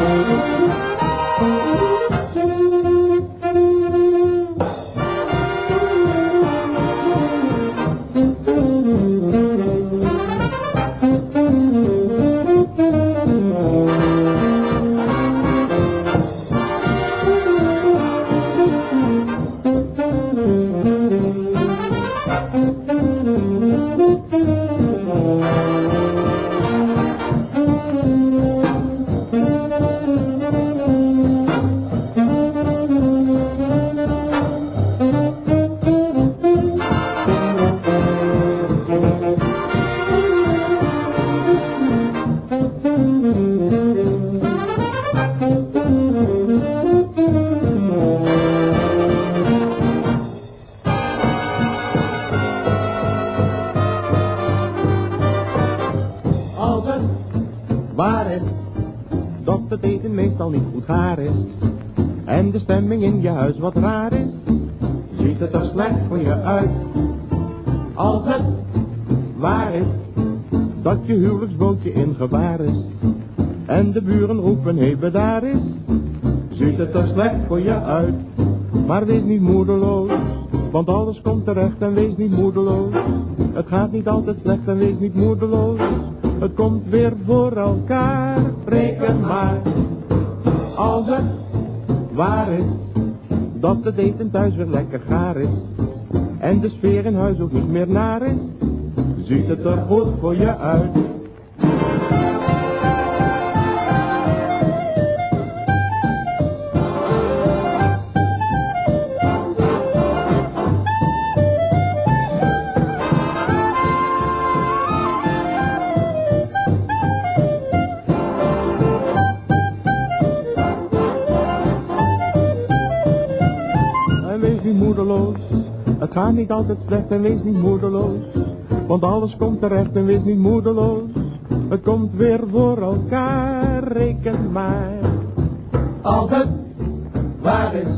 Als waar is dat het eten meestal niet goed gaar is en de stemming in je huis wat raar is, ziet het er slecht voor je uit. Als het waar is dat je huwelijksbootje in gevaar is en de buren roepen hé bedaar is, ziet het er slecht voor je uit. Maar wees niet moedeloos, want alles komt terecht en wees niet moedeloos. Het gaat niet altijd slecht en wees niet moedeloos. Het komt weer voor elkaar, reken maar. Als het waar is, dat het eten thuis weer lekker gaar is. En de sfeer in huis ook niet meer naar is, ziet het er goed voor je uit. Het gaat niet altijd slecht en wees niet moedeloos. Want alles komt terecht en wees niet moedeloos. Het komt weer voor elkaar, reken maar. Als het waar is,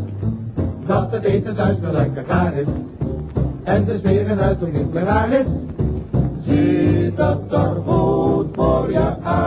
dat het eten thuis wel lekker gaar is. En de sfeer in huis niet meer raar is. Ziet dat er goed voor je uit.